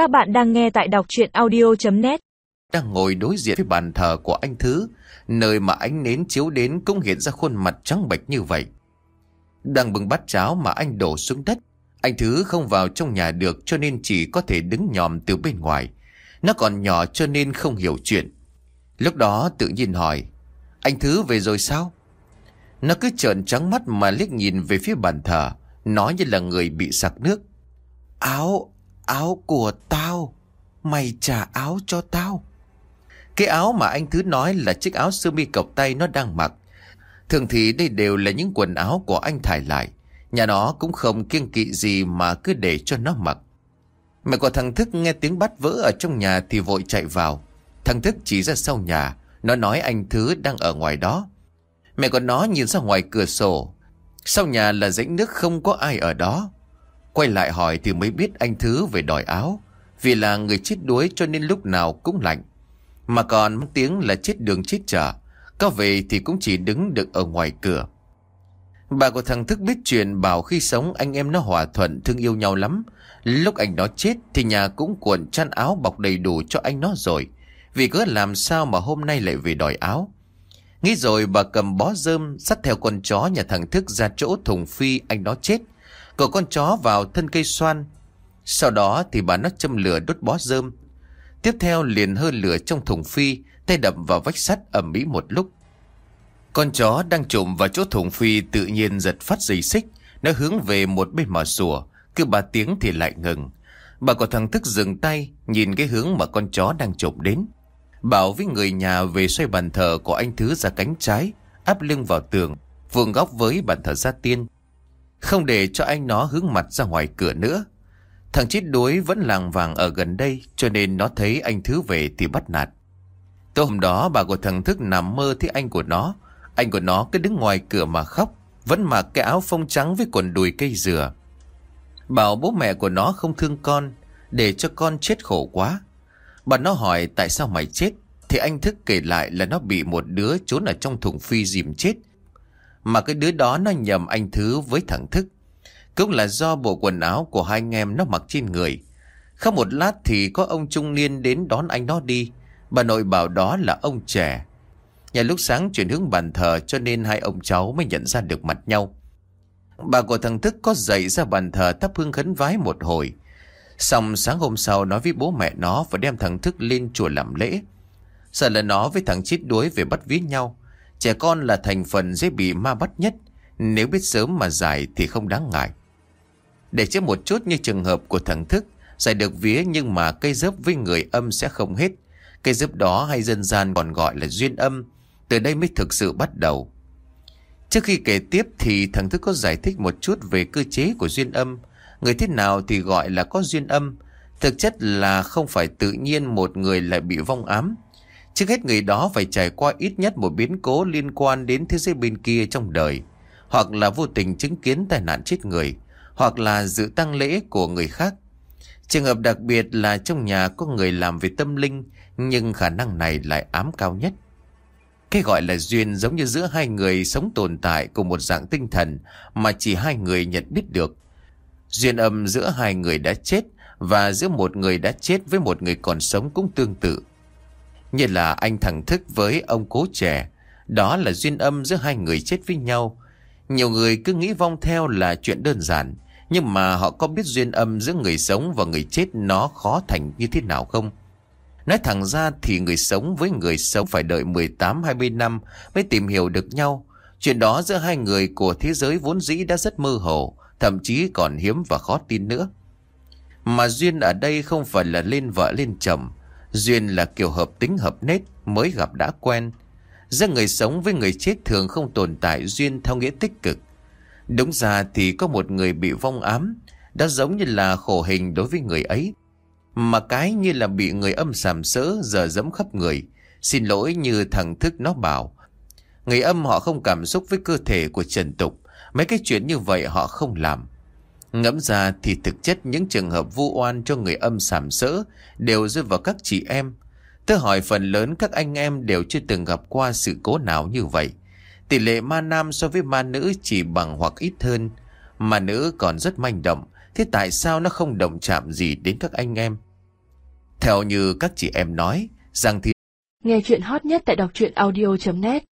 Các bạn đang nghe tại đọc chuyện audio.net Đang ngồi đối diện với bàn thờ của anh Thứ Nơi mà ánh nến chiếu đến cũng hiện ra khuôn mặt trắng bệch như vậy. Đang bưng bát cháo mà anh đổ xuống đất Anh Thứ không vào trong nhà được cho nên chỉ có thể đứng nhòm từ bên ngoài. Nó còn nhỏ cho nên không hiểu chuyện. Lúc đó tự nhiên hỏi Anh Thứ về rồi sao? Nó cứ trợn trắng mắt mà liếc nhìn về phía bàn thờ Nói như là người bị sặc nước. Áo, áo của tao. Mày trả áo cho tao. Cái áo mà anh Thứ nói là chiếc áo sơ mi cộc tay nó đang mặc. Thường thì đây đều là những quần áo của anh thải lại. Nhà nó cũng không kiêng kỵ gì mà cứ để cho nó mặc. Mẹ của thằng Thức nghe tiếng bắt vỡ ở trong nhà thì vội chạy vào. Thằng Thức chỉ ra sau nhà. Nó nói anh Thứ đang ở ngoài đó. Mẹ của nó nhìn ra ngoài cửa sổ. Sau nhà là rãnh nước không có ai ở đó. Quay lại hỏi thì mới biết anh Thứ về đòi áo, Vì là người chết đuối cho nên lúc nào cũng lạnh. Mà còn tiếng là chết đường chết chợ, Có về thì cũng chỉ đứng được ở ngoài cửa. Bà của thằng Thức biết chuyện bảo khi sống anh em nó hòa thuận, thương yêu nhau lắm. Lúc anh nó chết thì nhà cũng cuộn chăn áo bọc đầy đủ cho anh nó rồi, Vì cứ làm sao mà hôm nay lại về đòi áo. Nghĩ rồi bà cầm bó rơm, Dắt theo con chó nhà thằng Thức ra chỗ thùng phi anh nó chết. Cậu con chó vào thân cây xoan. Sau đó thì bà nó châm lửa đốt bó rơm. Tiếp theo liền hơi lửa trong thùng phi, Tay đập vào vách sắt ẩm mỹ một lúc. Con chó đang trộm vào chỗ thùng phi Tự nhiên giật phát dây xích, Nó hướng về một bên mà sủa. Cứ ba tiếng thì lại ngừng. Bà có thằng Thức dừng tay, Nhìn cái hướng mà con chó đang trộm đến. Bảo với người nhà về xoay bàn thờ của anh Thứ ra cánh trái, Áp lưng vào tường, Vuông góc với bàn thờ gia tiên. Không để cho anh nó hướng mặt ra ngoài cửa nữa. Thằng chết đuối vẫn làng vàng ở gần đây, Cho nên nó thấy anh Thứ về thì bắt nạt. Tối hôm đó, bà của thằng Thức nằm mơ thấy anh của nó. Anh của nó cứ đứng ngoài cửa mà khóc, Vẫn mặc cái áo phông trắng với quần đùi cây dừa. Bảo bố mẹ của nó không thương con, Để cho con chết khổ quá. Bà nó hỏi tại sao mày chết, Thì anh Thức kể lại là nó bị một đứa trốn ở trong thùng phi dìm chết. Mà cái đứa đó nó nhầm anh Thứ với thằng Thức. Cũng là do bộ quần áo của hai anh em nó mặc trên người. Không một lát thì có ông trung niên đến đón anh nó đi. Bà nội bảo đó là ông trẻ. Nhà lúc sáng chuyển hướng bàn thờ cho nên hai ông cháu mới nhận ra được mặt nhau. Bà của thằng Thức có dậy ra bàn thờ thắp hương khấn vái một hồi. Xong sáng hôm sau nói với bố mẹ nó và đem thằng Thức lên chùa làm lễ. Sợ là nó với thằng chết đuối về bắt ví nhau. Trẻ con là thành phần dễ bị ma bắt nhất. Nếu biết sớm mà giải thì không đáng ngại. Để chết một chút như trường hợp của thằng Thức, giải được vía nhưng mà cây dớp với người âm sẽ không hết. Cây dớp đó hay dân gian còn gọi là duyên âm. Từ đây mới thực sự bắt đầu. Trước khi kể tiếp thì thằng Thức có giải thích một chút về cơ chế của duyên âm. Người thế nào thì gọi là có duyên âm Thực chất là không phải tự nhiên một người lại bị vong ám Trước hết người đó phải trải qua ít nhất một biến cố liên quan đến thế giới bên kia trong đời, Hoặc là vô tình chứng kiến tai nạn chết người, Hoặc là dự tăng lễ của người khác. Trường hợp đặc biệt là trong nhà có người làm về tâm linh, Nhưng khả năng này lại ám cao nhất. Cái gọi là duyên giống như giữa hai người sống tồn tại cùng một dạng tinh thần Mà chỉ hai người nhận biết được. Duyên âm giữa hai người đã chết và giữa một người đã chết với một người còn sống cũng tương tự. Như là anh thằng thức với ông cố trẻ, đó là duyên âm giữa hai người chết với nhau. Nhiều người cứ nghĩ vong theo là chuyện đơn giản, nhưng mà họ có biết duyên âm giữa người sống và người chết nó khó thành như thế nào không? Nói thẳng ra thì người sống với người sống phải đợi 18-20 năm mới tìm hiểu được nhau. Chuyện đó giữa hai người của thế giới vốn dĩ đã rất mơ hồ, thậm chí còn hiếm và khó tin nữa. Mà duyên ở đây không phải là lên vợ lên chồng, duyên là kiểu hợp tính hợp nết mới gặp đã quen. Giữa người sống với người chết thường không tồn tại duyên theo nghĩa tích cực. Đúng ra thì có một người bị vong ám, đã giống như là khổ hình đối với người ấy. Mà cái như là bị người âm sàm sỡ giờ dẫm khắp người. Xin lỗi như thằng thức nó bảo. Người âm họ không cảm xúc với cơ thể của Trần Tục Mấy cái chuyện như vậy họ không làm. Ngẫm ra thì thực chất những trường hợp vu oan cho người âm sảm sỡ đều rơi vào các chị em. Tôi hỏi phần lớn các anh em đều chưa từng gặp qua sự cố nào như vậy. Tỷ lệ ma nam so với ma nữ chỉ bằng hoặc ít hơn. Ma nữ còn rất manh động. Thế tại sao nó không động chạm gì đến các anh em? Theo như các chị em nói, rằng thì. Nghe chuyện hot nhất tại đọc truyện audio.net